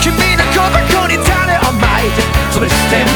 君の小箱に種をまいてそれ捨てる